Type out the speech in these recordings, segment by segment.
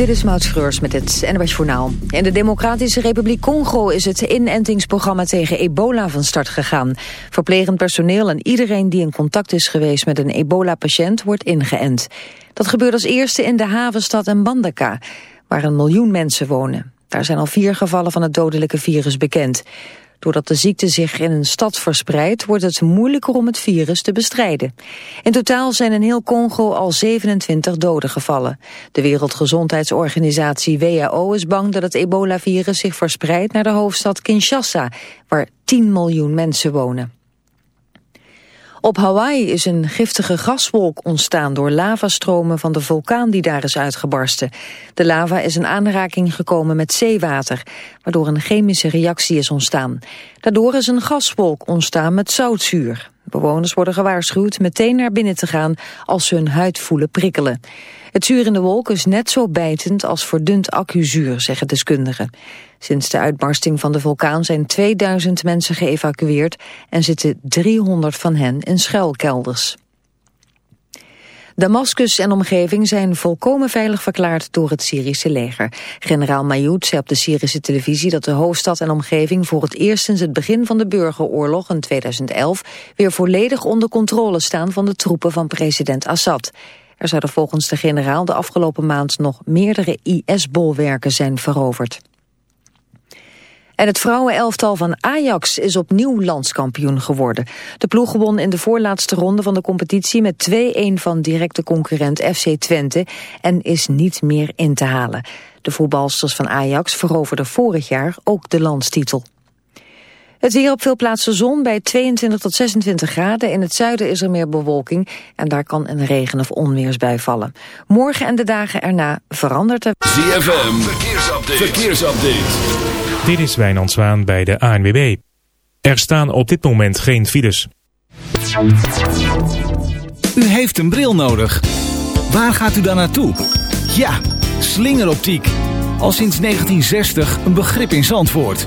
Dit is Maud Schreurs met het NWS Journaal. In de Democratische Republiek Congo is het inentingsprogramma tegen ebola van start gegaan. Verplegend personeel en iedereen die in contact is geweest met een ebola-patiënt wordt ingeënt. Dat gebeurt als eerste in de havenstad Mbandaka, waar een miljoen mensen wonen. Daar zijn al vier gevallen van het dodelijke virus bekend. Doordat de ziekte zich in een stad verspreidt, wordt het moeilijker om het virus te bestrijden. In totaal zijn in heel Congo al 27 doden gevallen. De Wereldgezondheidsorganisatie WHO is bang dat het ebola-virus zich verspreidt naar de hoofdstad Kinshasa, waar 10 miljoen mensen wonen. Op Hawaii is een giftige gaswolk ontstaan door lavastromen van de vulkaan die daar is uitgebarsten. De lava is in aanraking gekomen met zeewater, waardoor een chemische reactie is ontstaan. Daardoor is een gaswolk ontstaan met zoutzuur. Bewoners worden gewaarschuwd meteen naar binnen te gaan als ze hun huid voelen prikkelen. Het zuur in de wolk is net zo bijtend als verdund accuzuur, zeggen deskundigen. Sinds de uitbarsting van de vulkaan zijn 2000 mensen geëvacueerd en zitten 300 van hen in schuilkelders. Damascus en omgeving zijn volkomen veilig verklaard door het Syrische leger. Generaal Mayoud zei op de Syrische televisie dat de hoofdstad en omgeving voor het eerst sinds het begin van de burgeroorlog in 2011 weer volledig onder controle staan van de troepen van president Assad. Er zouden volgens de generaal de afgelopen maand nog meerdere IS-bolwerken zijn veroverd. En het vrouwenelftal van Ajax is opnieuw landskampioen geworden. De ploeg won in de voorlaatste ronde van de competitie met 2-1 van directe concurrent FC Twente en is niet meer in te halen. De voetbalsters van Ajax veroverden vorig jaar ook de landstitel. Het weer op veel plaatsen zon bij 22 tot 26 graden. In het zuiden is er meer bewolking en daar kan een regen- of onweersbui vallen. Morgen en de dagen erna verandert er... ZFM, verkeersupdate. verkeersupdate. Dit is Wijnand Zwaan bij de ANWB. Er staan op dit moment geen files. U heeft een bril nodig. Waar gaat u dan naartoe? Ja, slingeroptiek. Al sinds 1960 een begrip in Zandvoort.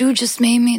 you just made me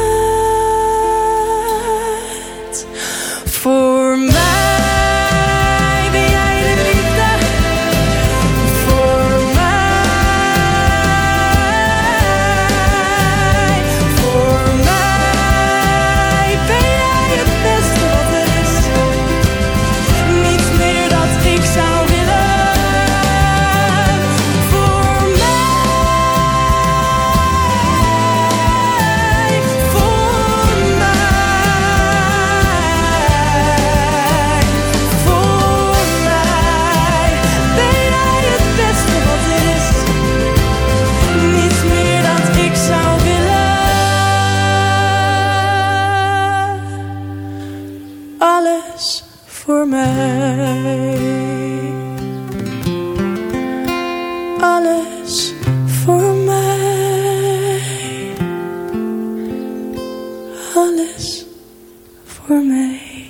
alles voor mij.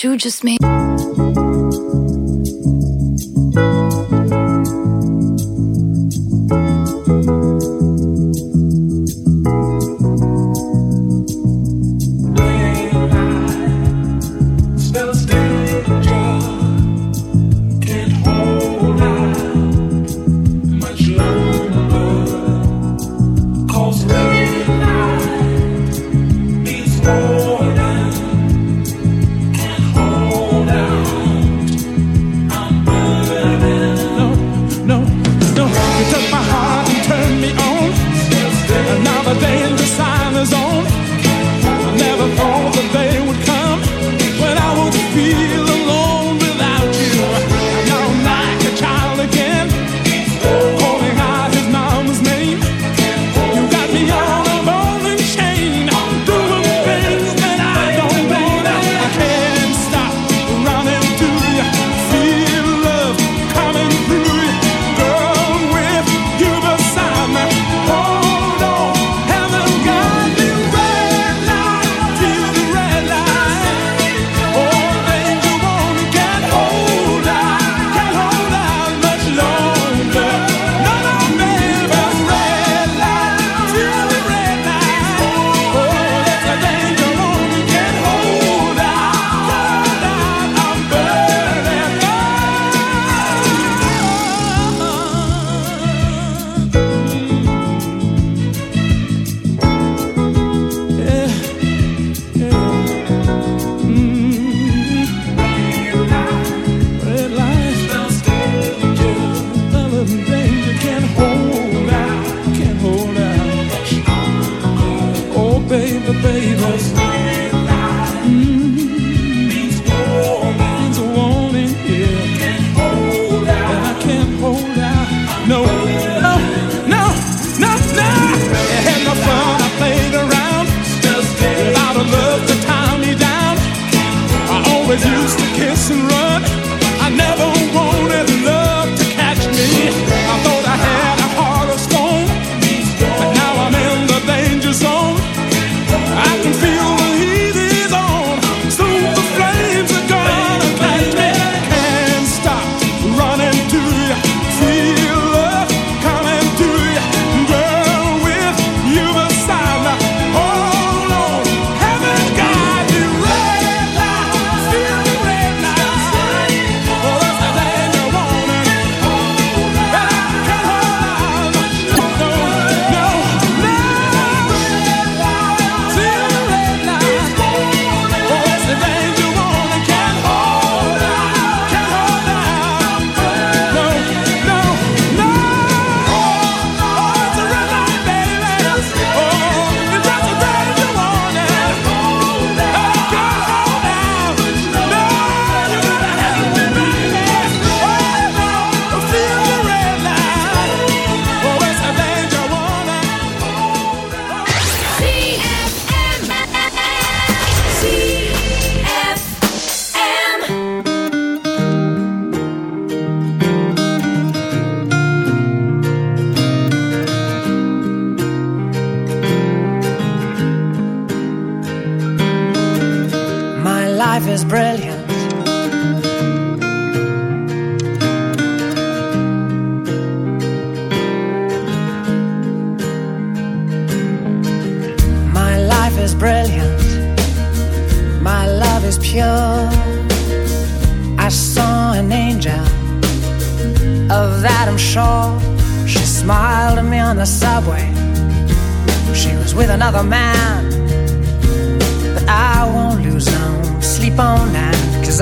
you just made.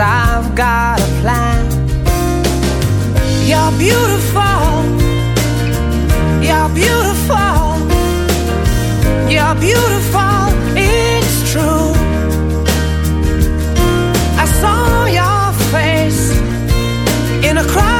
I've got a plan. You're beautiful. You're beautiful. You're beautiful. It's true. I saw your face in a crowd.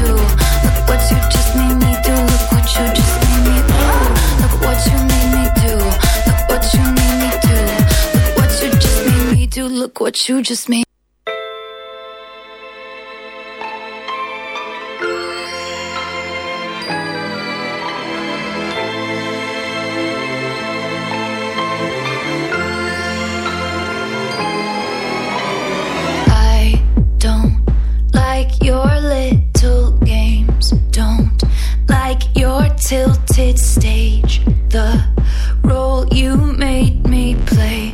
Look what you just made I don't like your little games. Don't like your tilted stage. The role you made me play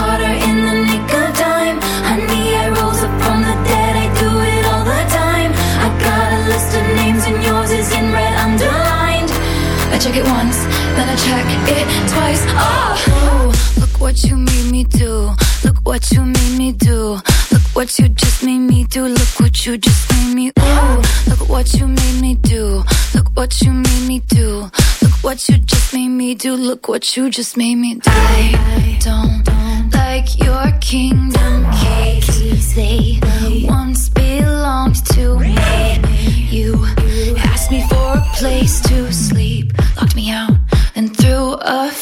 check it once, then I check it twice. Oh, look what you made me do. Look what you made me do. Look what you just made me do. Look what you just made me. Ooh, look what you made me do. Look what you made me do. Look what you just made me do. Look what you just made me do. I don't like your kingdom keys. They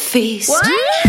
feast. The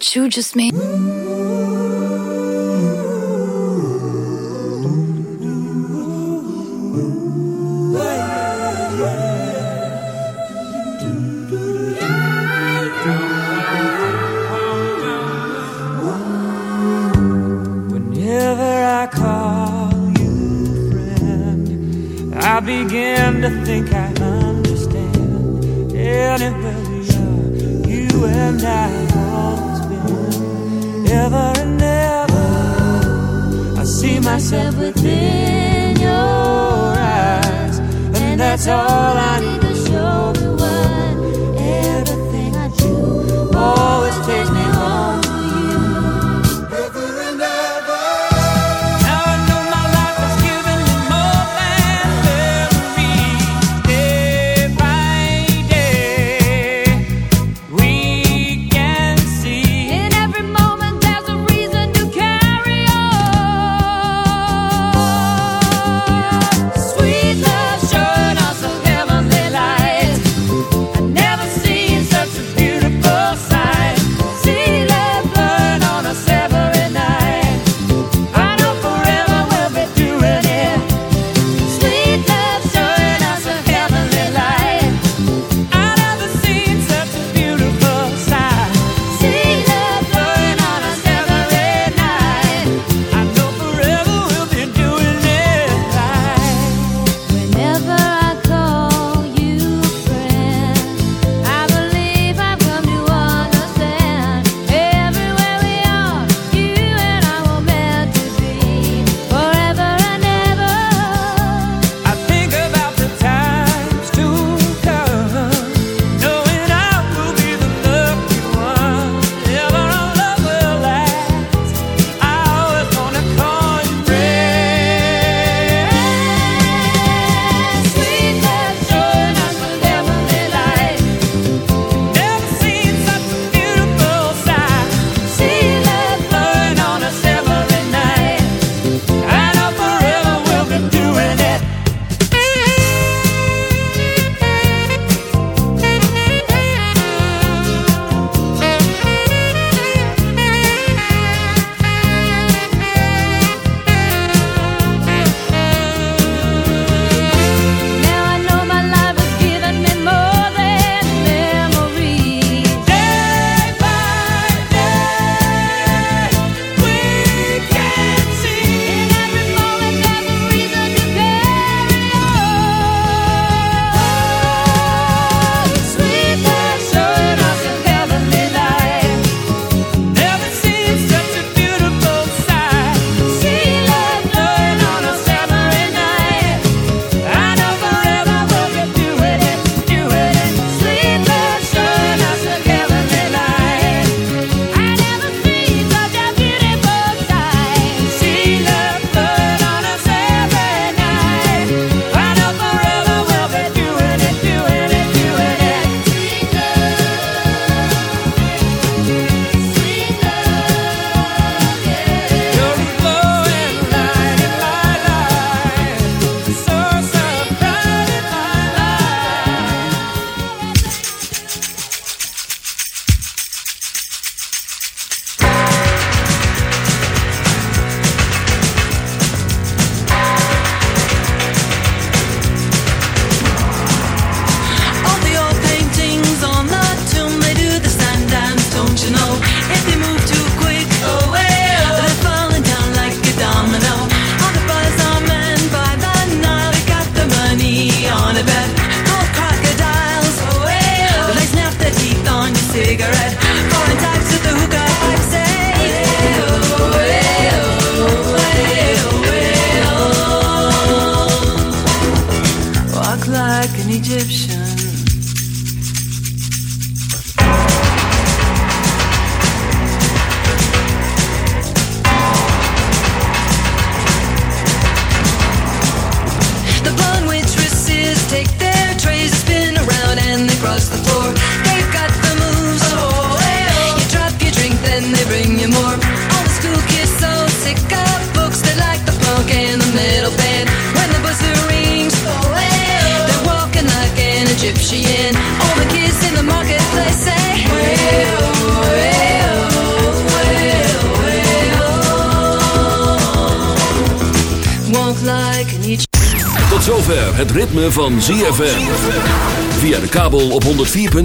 What you just made. Whenever I call you friend, I begin to think I understand. Anywhere we are, you and I been. Ever and ever, I see myself within your eyes, and that's all I need